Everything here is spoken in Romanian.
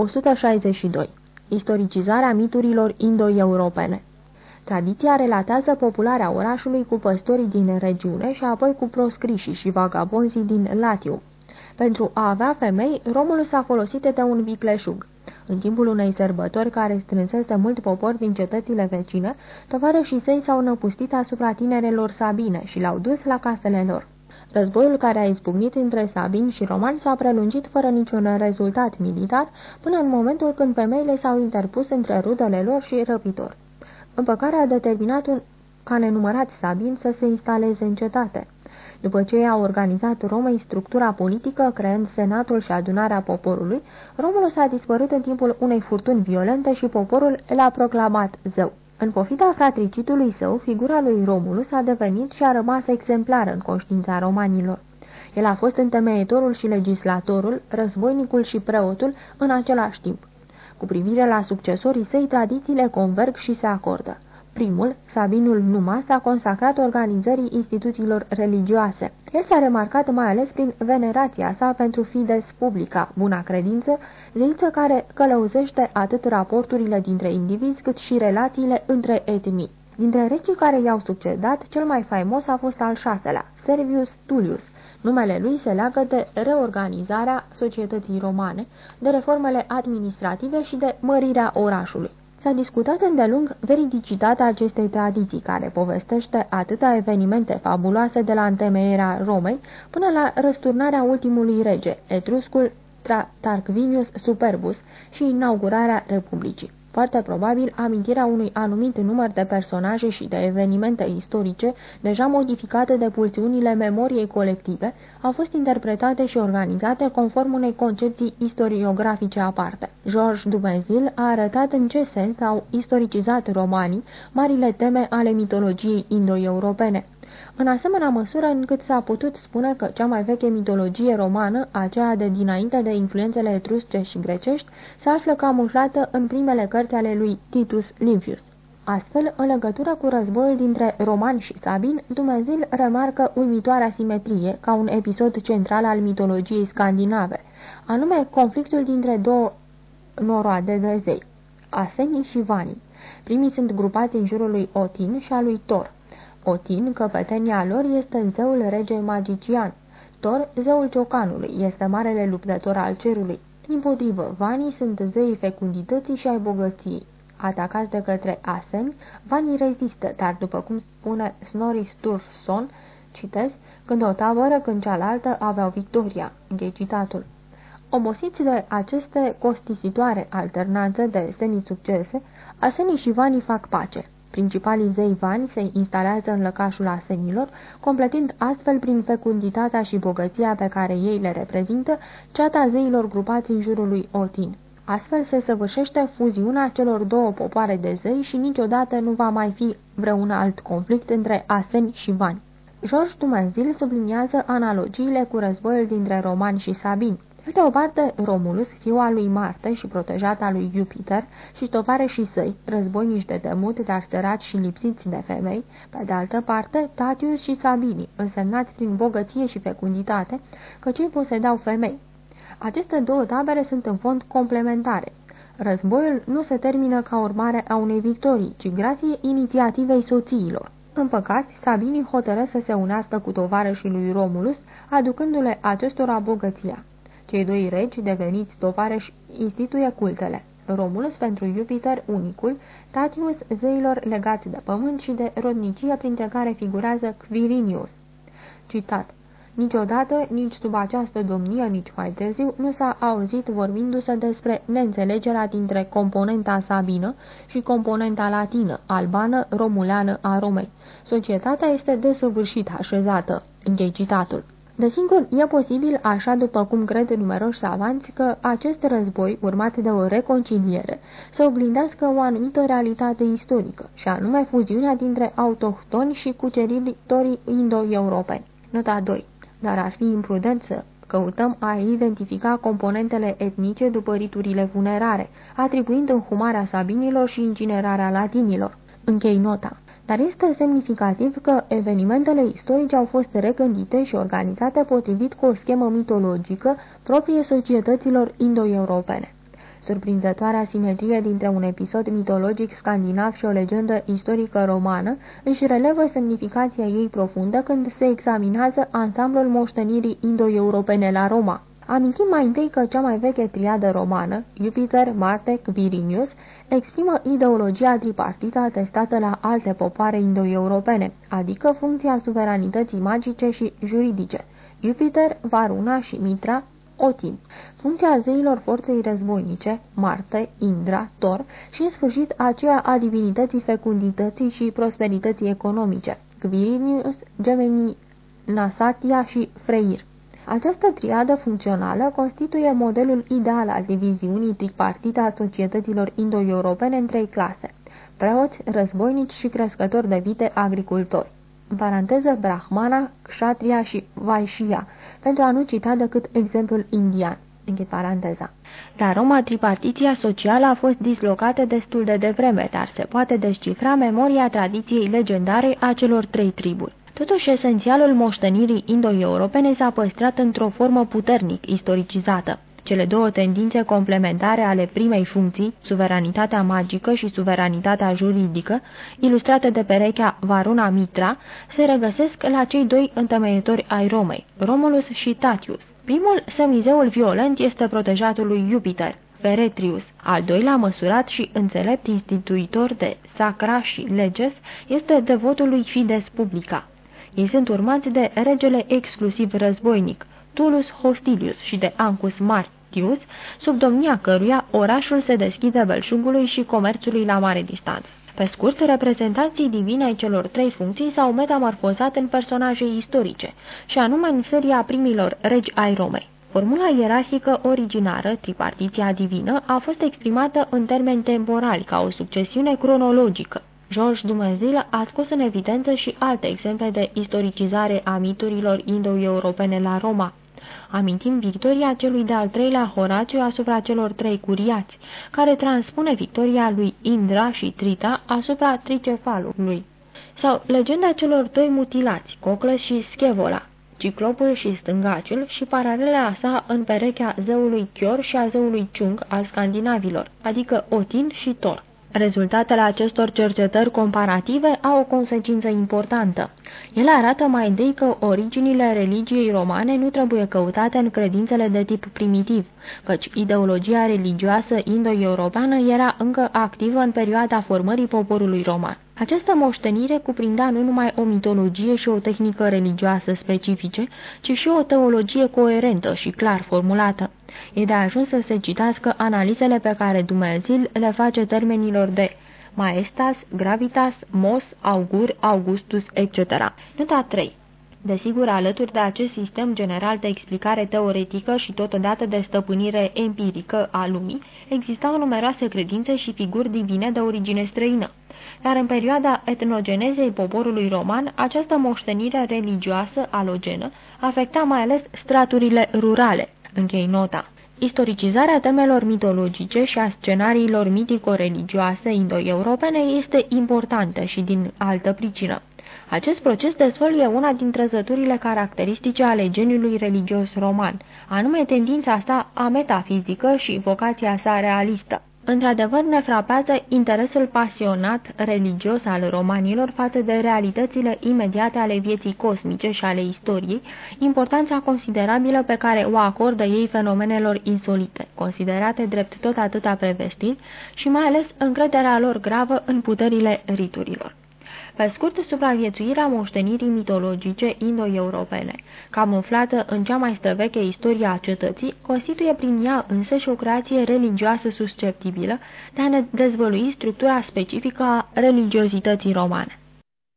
162. Istoricizarea miturilor indo-europene Tradiția relatează popularea orașului cu păstorii din regiune și apoi cu proscrișii și vagabonzii din Latium. Pentru a avea femei, Romulus a folosit de un vicleșug. În timpul unei sărbători care strânsese mult popor din cetățile vecine, tovarășii săi s-au năpustit asupra tinerelor sabine și l-au dus la casele lor. Războiul care a izbucnit între sabini și romani s-a prelungit fără niciun rezultat militar până în momentul când femeile s-au interpus între rudele lor și răpitori. Împăcarea a determinat un, ca nenumărați sabini să se instaleze în cetate. După ce a organizat Romei structura politică, creând senatul și adunarea poporului, Romulus a dispărut în timpul unei furtuni violente și poporul l-a proclamat zău. În pofida fratricitului său, figura lui Romulus a devenit și a rămas exemplară în conștiința romanilor. El a fost întemeietorul și legislatorul, războinicul și preotul în același timp. Cu privire la succesorii săi, tradițiile converg și se acordă. Primul, Sabinul Numa, s-a consacrat organizării instituțiilor religioase. El s-a remarcat mai ales prin venerația sa pentru Fides Publica, buna credință, zeiță care călăuzește atât raporturile dintre indivizi cât și relațiile între etnii. Dintre regii care i-au succedat, cel mai faimos a fost al șaselea, Servius Tullius. Numele lui se leagă de reorganizarea societății romane, de reformele administrative și de mărirea orașului. S-a discutat îndelung veridicitatea acestei tradiții, care povestește atâtea evenimente fabuloase de la întemeierea Romei până la răsturnarea ultimului rege, Etruscul Tarquinius Superbus și inaugurarea Republicii. Foarte probabil, amintirea unui anumit număr de personaje și de evenimente istorice, deja modificate de pulsiunile memoriei colective, au fost interpretate și organizate conform unei concepții istoriografice aparte. Georges Dumenzil a arătat în ce sens au istoricizat romanii marile teme ale mitologiei indo-europene în asemenea măsură încât s-a putut spune că cea mai veche mitologie romană, aceea de dinainte de influențele etrusce și grecești, se află camuflată în primele cărți ale lui Titus Livius. Astfel, în legătură cu războiul dintre romani și sabini, Dumnezeu remarcă uimitoarea simetrie ca un episod central al mitologiei scandinave, anume conflictul dintre două noroade de zei, Asenii și Vanii. Primii sunt grupați în jurul lui Otin și a lui Thor, Otin, căpetenia lor, este zeul rege magician. Thor, zeul ciocanului, este marele luptător al cerului. Din potrivă, vanii sunt zeii fecundității și ai bogăției. Atacați de către Asen, vanii rezistă, dar după cum spune Snorri Sturluson, citez, când o tabără, când cealaltă aveau victoria. Închei citatul. Obosiți de aceste costisitoare alternanțe de semisuccese, Asenii și vanii fac pace. Principalii zei vani se instalează în lăcașul asenilor, completând astfel prin fecunditatea și bogăția pe care ei le reprezintă ceata zeilor grupați în jurul lui Otin. Astfel se săvârșește fuziunea celor două popoare de zei și niciodată nu va mai fi vreun alt conflict între aseni și vani. George Dumenzil subliniază analogiile cu războiul dintre romani și sabini. Pe de o parte, Romulus, fiul al lui Marte și protejat al lui Jupiter, și și săi, războinici de demut, dar săraci și lipsiți de femei, pe de altă parte, Tatius și Sabini, însemnați prin bogăție și fecunditate, că cei posedau femei. Aceste două tabere sunt în fond complementare. Războiul nu se termină ca urmare a unei victorii, ci grație inițiativei soțiilor. Împăcați, Sabini hotără să se unească cu tovarășii lui Romulus, aducându-le acestora bogăția. Cei doi regi, deveniți tovarăși, instituie cultele. Romulus pentru Jupiter, unicul, Tatius, zeilor legați de pământ și de rodnicie, printre care figurează Quirinius. Citat Niciodată, nici sub această domnie, nici mai târziu, nu s-a auzit vorbindu-se despre neînțelegerea dintre componenta sabină și componenta latină, albană, romuleană a Romei. Societatea este desăvârșit așezată. Închei citatul. Desigur, e posibil, așa după cum cred numeroși savanți, că acest război, urmat de o reconciliere, să oglindească o anumită realitate istorică, și anume fuziunea dintre autohtoni și cuceritorii indo-europeni. Nota 2. Dar ar fi imprudent să căutăm a identifica componentele etnice după riturile funerare, atribuind înhumarea sabinilor și incinerarea latinilor. Închei nota dar este semnificativ că evenimentele istorice au fost regândite și organizate potrivit cu o schemă mitologică proprie societăților indo-europene. Surprinzătoarea simetrie dintre un episod mitologic scandinav și o legendă istorică romană își relevă semnificația ei profundă când se examinează ansamblul moștenirii indo-europene la Roma. Amintim mai întâi că cea mai veche triadă romană, Jupiter, Marte, Quirinius, exprimă ideologia tripartită atestată la alte popoare indo-europene, adică funcția suveranității magice și juridice. Jupiter, Varuna și Mitra, Otin, funcția zeilor forței războinice, Marte, Indra, Thor și, în sfârșit, aceea a divinității fecundității și prosperității economice, Quirinius, Gemini, Nasatia și Freyr. Această triadă funcțională constituie modelul ideal al diviziunii tripartite a societăților indo-europene în trei clase, preoți, războinici și crescători de vite agricultori. Paranteză Brahmana, Kshatriya și Vaishya, pentru a nu cita decât exemplul indian. Închid paranteza. La Roma, tripartiția socială a fost dislocată destul de devreme, dar se poate descifra memoria tradiției legendare a celor trei triburi. Totuși, esențialul moștenirii indo-europene s-a păstrat într-o formă puternic istoricizată. Cele două tendințe complementare ale primei funcții, suveranitatea magică și suveranitatea juridică, ilustrate de perechea Varuna Mitra, se regăsesc la cei doi întemeitori ai Romei, Romulus și Tatius. Primul, semizeul violent, este protejatul lui Jupiter, Feretrius, al doilea măsurat și înțelept instituitor de sacra și leges, este devotul lui Fides Publica. Ei sunt urmați de regele exclusiv războinic, Tullus Hostilius și de Ancus Martius, sub domnia căruia orașul se deschide belșugului și comerțului la mare distanță. Pe scurt, reprezentanții divine ai celor trei funcții s-au metamorfozat în personaje istorice, și anume în seria primilor regi ai Romei. Formula ierarhică originară, tripartiția divină, a fost exprimată în termeni temporali, ca o succesiune cronologică. George Dumezil a scos în evidență și alte exemple de istoricizare a miturilor indo-europene la Roma. Amintim victoria celui de-al treilea Horațiu asupra celor trei curiați, care transpune victoria lui Indra și Trita asupra tricefalului. Sau legenda celor doi mutilați, Cocles și Schevola, ciclopul și stângaciul și paralela sa în perechea zeului Chior și a zeului Chung al scandinavilor, adică Otin și Thor. Rezultatele acestor cercetări comparative au o consecință importantă. Ele arată mai întâi că originile religiei romane nu trebuie căutate în credințele de tip primitiv, căci ideologia religioasă indo-europeană era încă activă în perioada formării poporului roman. Această moștenire cuprindea nu numai o mitologie și o tehnică religioasă specifice, ci și o teologie coerentă și clar formulată. E de ajuns să se citească analizele pe care Dumnezeu le face termenilor de maestas, gravitas, mos, augur, augustus, etc. Nota 3 Desigur, alături de acest sistem general de explicare teoretică și totodată de stăpânire empirică a lumii, existau numeroase credințe și figuri divine de origine străină. Dar în perioada etnogenezei poporului roman, această moștenire religioasă alogenă afecta mai ales straturile rurale. Închei nota. Istoricizarea temelor mitologice și a scenariilor mitico-religioase indo-europene este importantă și din altă pricină. Acest proces dezvăluie una din trăzăturile caracteristice ale geniului religios roman, anume tendința sa a metafizică și vocația sa realistă. Într-adevăr, ne frapează interesul pasionat religios al romanilor față de realitățile imediate ale vieții cosmice și ale istoriei, importanța considerabilă pe care o acordă ei fenomenelor insolite, considerate drept tot atâta prevestiri și mai ales încrederea lor gravă în puterile riturilor. Pe scurt, supraviețuirea moștenirii mitologice indo-europene, camuflată în cea mai străveche istorie a cetății, constituie prin ea însăși o creație religioasă susceptibilă de a ne dezvălui structura specifică a religiozității romane.